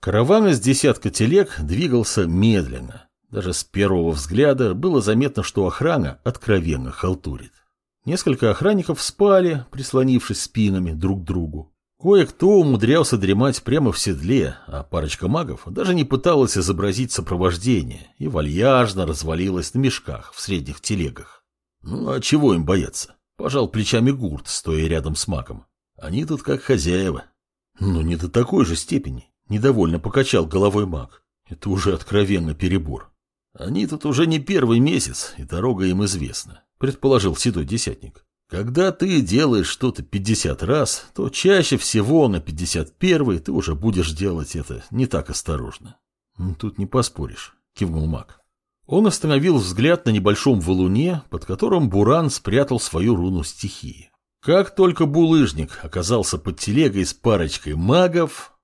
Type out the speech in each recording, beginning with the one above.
Караван из десятка телег двигался медленно. Даже с первого взгляда было заметно, что охрана откровенно халтурит. Несколько охранников спали, прислонившись спинами друг к другу. Кое-кто умудрялся дремать прямо в седле, а парочка магов даже не пыталась изобразить сопровождение и вальяжно развалилась на мешках в средних телегах. Ну а чего им бояться? Пожал плечами гурт, стоя рядом с магом. Они тут как хозяева. Но не до такой же степени. Недовольно покачал головой маг. Это уже откровенно перебор. Они тут уже не первый месяц, и дорога им известна, предположил седой десятник. Когда ты делаешь что-то 50 раз, то чаще всего на 51 ты уже будешь делать это не так осторожно. Тут не поспоришь, кивнул маг. Он остановил взгляд на небольшом валуне, под которым Буран спрятал свою руну стихии. Как только булыжник оказался под телегой с парочкой магов...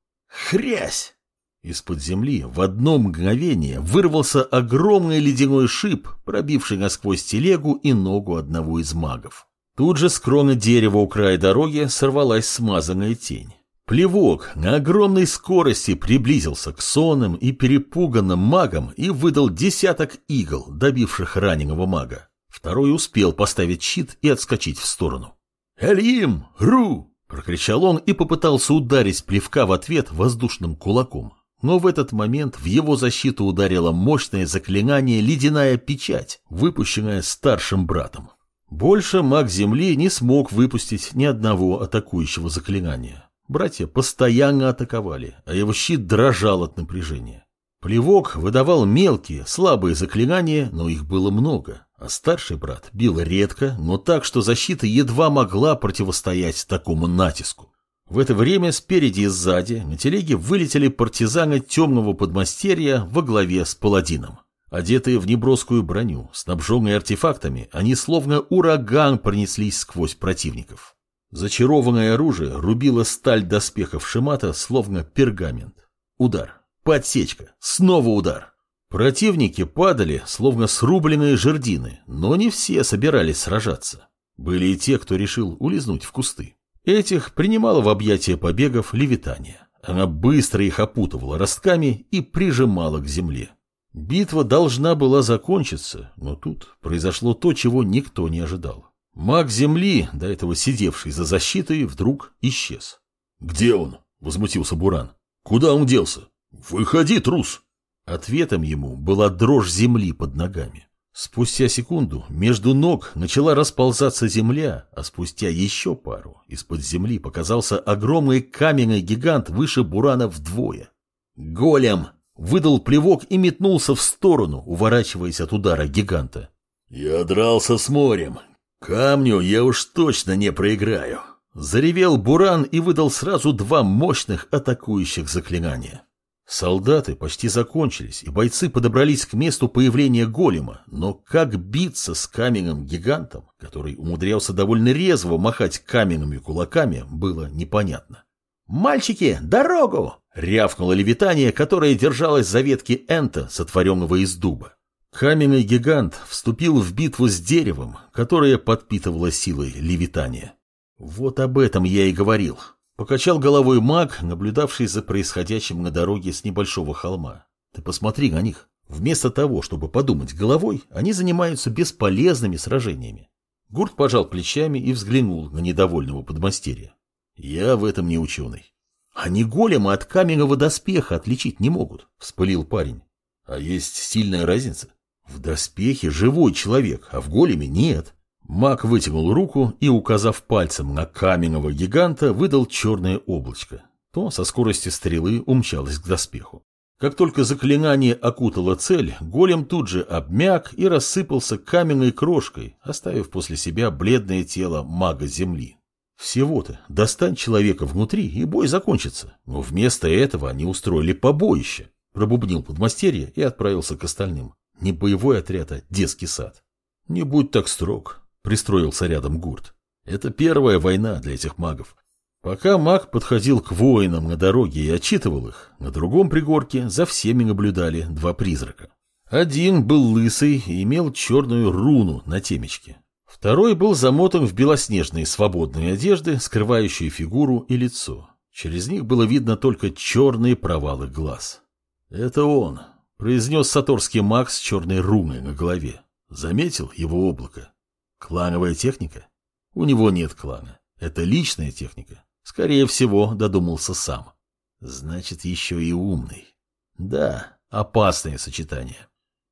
Хрясь! Из-под земли в одно мгновение вырвался огромный ледяной шип, пробивший насквозь телегу и ногу одного из магов. Тут же с кроны дерева у края дороги сорвалась смазанная тень. Плевок на огромной скорости приблизился к сонным и перепуганным магам и выдал десяток игл, добивших раненого мага. Второй успел поставить щит и отскочить в сторону. «Эльим! Ру!» – прокричал он и попытался ударить плевка в ответ воздушным кулаком. Но в этот момент в его защиту ударило мощное заклинание «Ледяная печать», выпущенное старшим братом. Больше маг Земли не смог выпустить ни одного атакующего заклинания. Братья постоянно атаковали, а его щит дрожал от напряжения. Плевок выдавал мелкие, слабые заклинания, но их было много, а старший брат бил редко, но так, что защита едва могла противостоять такому натиску. В это время спереди и сзади на телеге вылетели партизаны темного подмастерья во главе с паладином. Одетые в неброскую броню, снабженные артефактами, они словно ураган пронеслись сквозь противников. Зачарованное оружие рубило сталь доспехов Шимата, словно пергамент. Удар. Подсечка. Снова удар. Противники падали, словно срубленные жердины, но не все собирались сражаться. Были и те, кто решил улизнуть в кусты. Этих принимала в объятия побегов левитания. Она быстро их опутывала ростками и прижимала к земле. Битва должна была закончиться, но тут произошло то, чего никто не ожидал. Маг Земли, до этого сидевший за защитой, вдруг исчез. «Где он?» — возмутился Буран. «Куда он делся? Выходи, трус!» Ответом ему была дрожь земли под ногами. Спустя секунду между ног начала расползаться земля, а спустя еще пару из-под земли показался огромный каменный гигант выше Бурана вдвое. «Голем!» выдал плевок и метнулся в сторону, уворачиваясь от удара гиганта. «Я дрался с морем. Камню я уж точно не проиграю». Заревел Буран и выдал сразу два мощных атакующих заклинания. Солдаты почти закончились, и бойцы подобрались к месту появления голема, но как биться с каменным гигантом, который умудрялся довольно резво махать каменными кулаками, было непонятно. «Мальчики, дорогу!» — рявкнуло левитание, которое держалось за ветки энта, сотворенного из дуба. Каменный гигант вступил в битву с деревом, которое подпитывало силой левитания. Вот об этом я и говорил. Покачал головой маг, наблюдавший за происходящим на дороге с небольшого холма. Ты посмотри на них. Вместо того, чтобы подумать головой, они занимаются бесполезными сражениями. Гурт пожал плечами и взглянул на недовольного подмастерья. Я в этом не ученый. Они голема от каменного доспеха отличить не могут, вспылил парень. А есть сильная разница. В доспехе живой человек, а в големе нет. Маг вытянул руку и, указав пальцем на каменного гиганта, выдал черное облачко. То со скоростью стрелы умчалось к доспеху. Как только заклинание окутало цель, голем тут же обмяк и рассыпался каменной крошкой, оставив после себя бледное тело мага земли. Всего-то достань человека внутри, и бой закончится. Но вместо этого они устроили побоище. Пробубнил подмастерье и отправился к остальным. Не боевой отряд, а детский сад. Не будь так строг, пристроился рядом Гурт. Это первая война для этих магов. Пока маг подходил к воинам на дороге и отчитывал их, на другом пригорке за всеми наблюдали два призрака. Один был лысый и имел черную руну на темечке. Второй был замотан в белоснежные свободные одежды, скрывающие фигуру и лицо. Через них было видно только черные провалы глаз. «Это он», — произнес саторский маг с черной руной на голове. Заметил его облако. «Клановая техника?» «У него нет клана. Это личная техника. Скорее всего, додумался сам. Значит, еще и умный. Да, опасное сочетание».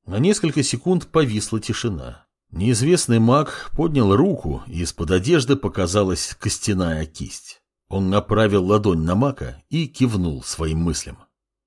На несколько секунд повисла тишина. Неизвестный маг поднял руку, и из-под одежды показалась костяная кисть. Он направил ладонь на мака и кивнул своим мыслям.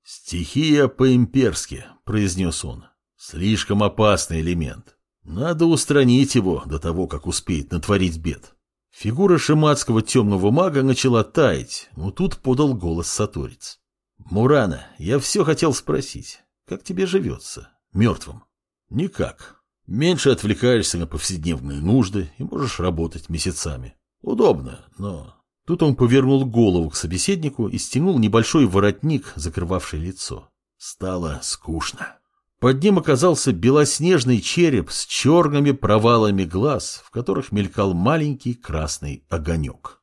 «Стихия по-имперски», — произнес он. «Слишком опасный элемент. Надо устранить его до того, как успеет натворить бед». Фигура шиматского темного мага начала таять, но тут подал голос Саторец. «Мурана, я все хотел спросить. Как тебе живется? Мертвым?» «Никак. Меньше отвлекаешься на повседневные нужды и можешь работать месяцами. Удобно, но Тут он повернул голову к собеседнику и стянул небольшой воротник, закрывавший лицо. Стало скучно. Под ним оказался белоснежный череп с черными провалами глаз, в которых мелькал маленький красный огонек.